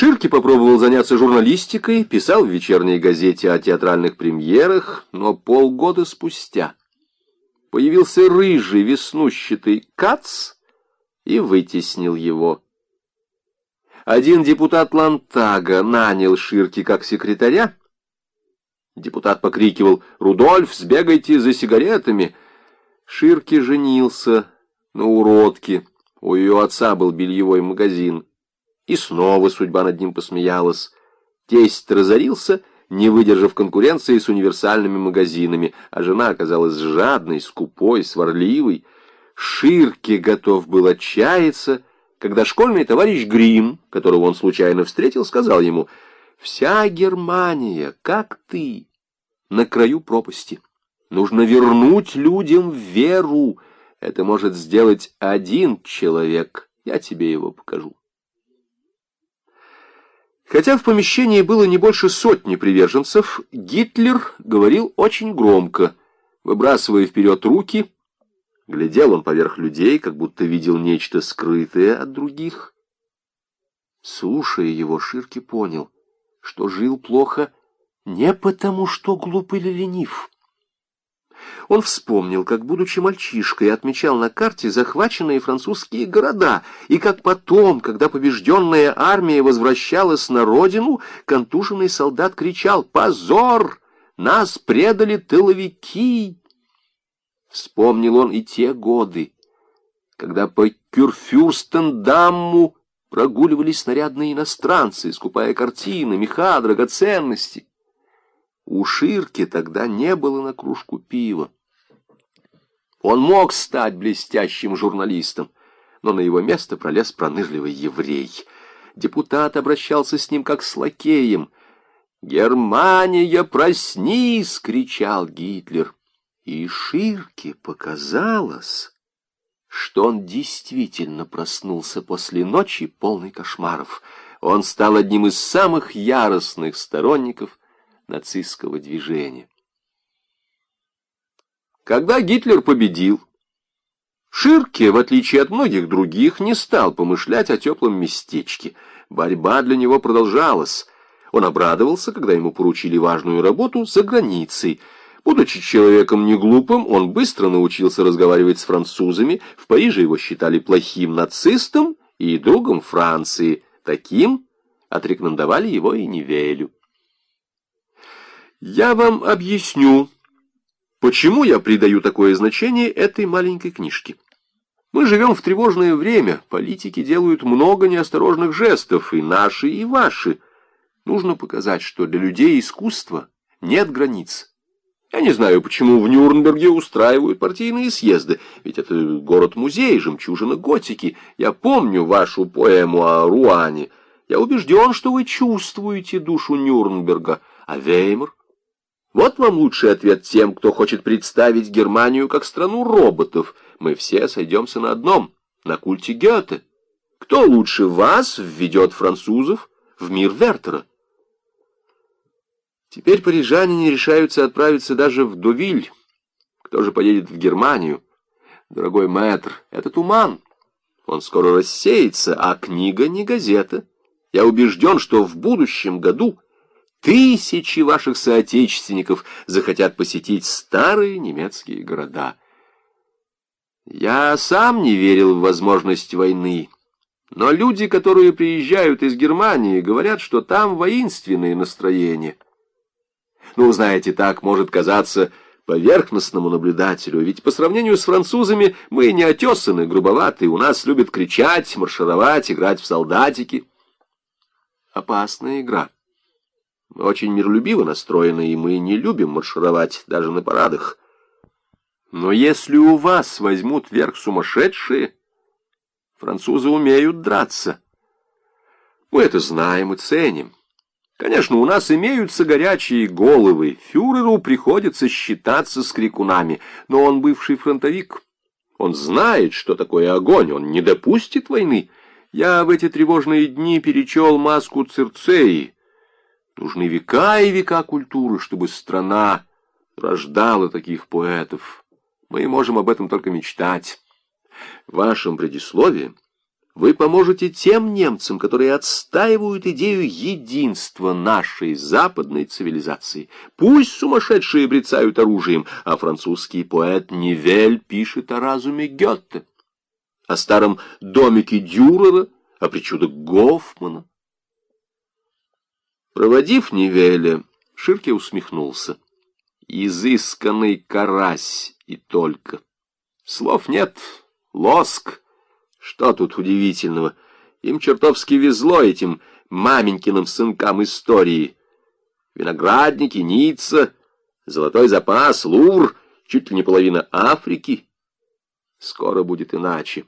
Ширки попробовал заняться журналистикой, писал в вечерней газете о театральных премьерах, но полгода спустя появился рыжий веснущатый Кац и вытеснил его. Один депутат Лантага нанял Ширки как секретаря. Депутат покрикивал «Рудольф, сбегайте за сигаретами!» Ширки женился на уродке. У ее отца был бельевой магазин. И снова судьба над ним посмеялась. Тесть разорился, не выдержав конкуренции с универсальными магазинами, а жена оказалась жадной, скупой, сварливой. Ширки готов был отчаяться, когда школьный товарищ Грим, которого он случайно встретил, сказал ему, «Вся Германия, как ты, на краю пропасти. Нужно вернуть людям веру. Это может сделать один человек. Я тебе его покажу». Хотя в помещении было не больше сотни приверженцев, Гитлер говорил очень громко, выбрасывая вперед руки. Глядел он поверх людей, как будто видел нечто скрытое от других. Слушая его, Ширки понял, что жил плохо не потому, что глуп или ленив, он вспомнил, как, будучи мальчишкой, отмечал на карте захваченные французские города, и как потом, когда побежденная армия возвращалась на родину, контуженный солдат кричал «Позор! Нас предали тыловики!» Вспомнил он и те годы, когда по Кюрфюрстендамму прогуливались снарядные иностранцы, скупая картины, меха, драгоценности. У Ширки тогда не было на кружку пива. Он мог стать блестящим журналистом, но на его место пролез пронырливый еврей. Депутат обращался с ним как с лакеем. «Германия, проснись!» — кричал Гитлер. И Ширке показалось, что он действительно проснулся после ночи, полной кошмаров. Он стал одним из самых яростных сторонников нацистского движения. Когда Гитлер победил, Ширке, в отличие от многих других, не стал помышлять о теплом местечке. Борьба для него продолжалась. Он обрадовался, когда ему поручили важную работу за границей. Будучи человеком неглупым, он быстро научился разговаривать с французами. В Париже его считали плохим нацистом и другом Франции. Таким отрекомендовали его и Невелю. Я вам объясню, почему я придаю такое значение этой маленькой книжке. Мы живем в тревожное время, политики делают много неосторожных жестов, и наши, и ваши. Нужно показать, что для людей искусства нет границ. Я не знаю, почему в Нюрнберге устраивают партийные съезды, ведь это город-музей, жемчужина готики. Я помню вашу поэму о Руане. Я убежден, что вы чувствуете душу Нюрнберга, а Веймар вот вам лучший ответ тем, кто хочет представить Германию как страну роботов. Мы все сойдемся на одном, на культе Гёте. Кто лучше вас введет французов в мир Вертера? Теперь парижане не решаются отправиться даже в Дувиль. Кто же поедет в Германию? Дорогой мэтр, это туман. Он скоро рассеется, а книга не газета. Я убежден, что в будущем году Тысячи ваших соотечественников захотят посетить старые немецкие города. Я сам не верил в возможность войны, но люди, которые приезжают из Германии, говорят, что там воинственные настроения. Ну, знаете, так может казаться поверхностному наблюдателю, ведь по сравнению с французами мы не отесаны, грубоваты, у нас любят кричать, маршировать, играть в солдатики. Опасная игра. Очень миролюбиво настроены, и мы не любим маршировать даже на парадах. Но если у вас возьмут верх сумасшедшие, французы умеют драться. Мы это знаем и ценим. Конечно, у нас имеются горячие головы. Фюреру приходится считаться с крикунами, но он бывший фронтовик. Он знает, что такое огонь, он не допустит войны. Я в эти тревожные дни перечел маску Цирцеи, Нужны века и века культуры, чтобы страна рождала таких поэтов. Мы можем об этом только мечтать. В вашем предисловии Вы поможете тем немцам, которые отстаивают идею единства нашей западной цивилизации. Пусть сумасшедшие брецают оружием, а французский поэт Нивель пишет о разуме Гетте, о старом домике Дюрера, о причудах Гофмана. Проводив Нивеля, Ширке усмехнулся. Изысканный карась и только. Слов нет, лоск — что тут удивительного? Им чертовски везло этим маменькиным сынкам истории. Виноградники, Ницца, золотой запас, Лур, чуть ли не половина Африки. Скоро будет иначе.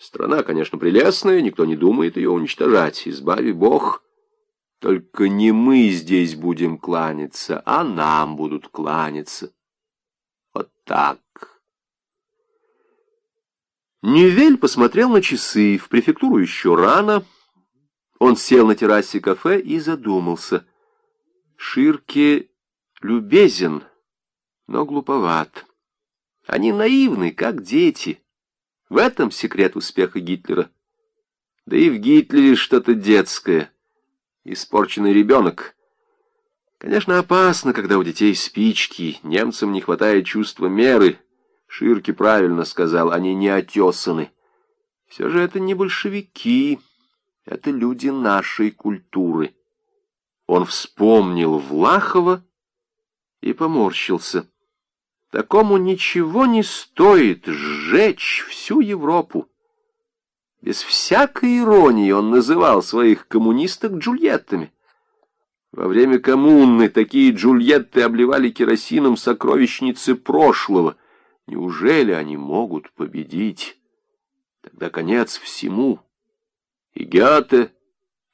Страна, конечно, прелестная, никто не думает ее уничтожать. Избави Бог. Только не мы здесь будем кланяться, а нам будут кланяться. Вот так. Нювель посмотрел на часы, в префектуру еще рано. Он сел на террасе кафе и задумался. Ширке любезен, но глуповат. Они наивны, как дети. В этом секрет успеха Гитлера. Да и в Гитлере что-то детское. Испорченный ребенок. Конечно, опасно, когда у детей спички. Немцам не хватает чувства меры — Ширки правильно сказал, они не отесаны. Все же это не большевики, это люди нашей культуры. Он вспомнил Влахова и поморщился. Такому ничего не стоит сжечь всю Европу. Без всякой иронии он называл своих коммунисток Джульеттами. Во время коммуны такие Джульетты обливали керосином сокровищницы прошлого — Неужели они могут победить? Тогда конец всему. И Гёте,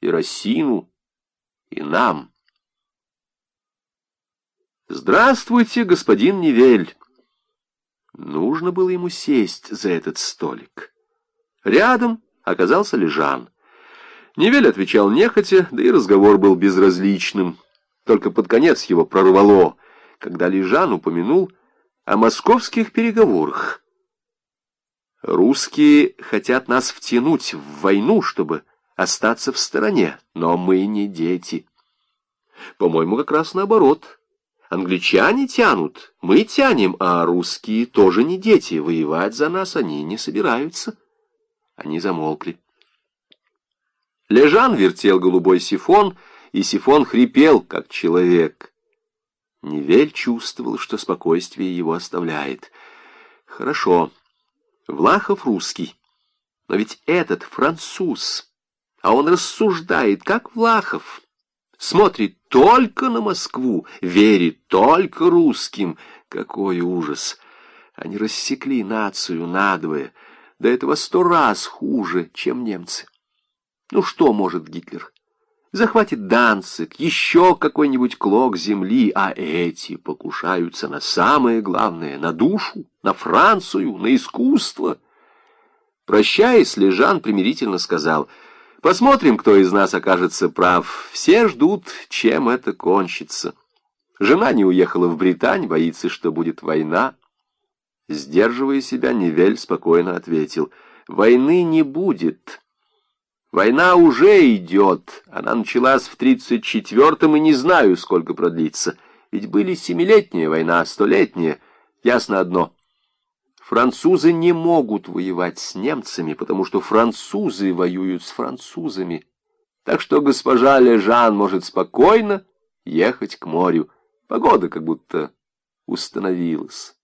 и Рассину, и нам. Здравствуйте, господин Невель. Нужно было ему сесть за этот столик. Рядом оказался Лежан. Невель отвечал нехотя, да и разговор был безразличным. Только под конец его прорвало, когда Лежан упомянул о московских переговорах. Русские хотят нас втянуть в войну, чтобы остаться в стороне, но мы не дети. По-моему, как раз наоборот. Англичане тянут, мы тянем, а русские тоже не дети. Воевать за нас они не собираются. Они замолкли. Лежан вертел голубой сифон, и сифон хрипел, как человек. Невель чувствовал, что спокойствие его оставляет. Хорошо, Влахов русский, но ведь этот француз, а он рассуждает, как Влахов, смотрит только на Москву, верит только русским. Какой ужас! Они рассекли нацию надвое, до этого сто раз хуже, чем немцы. Ну что может Гитлер? захватит Данцик, еще какой-нибудь клок земли, а эти покушаются на самое главное, на душу, на Францию, на искусство. Прощаясь, Лежан примирительно сказал, «Посмотрим, кто из нас окажется прав. Все ждут, чем это кончится. Жена не уехала в Британь, боится, что будет война». Сдерживая себя, Невель спокойно ответил, «Войны не будет». Война уже идет. Она началась в 34-м и не знаю, сколько продлится. Ведь были семилетняя война, столетняя. Ясно одно. Французы не могут воевать с немцами, потому что французы воюют с французами. Так что госпожа Лежан может спокойно ехать к морю. Погода как будто установилась.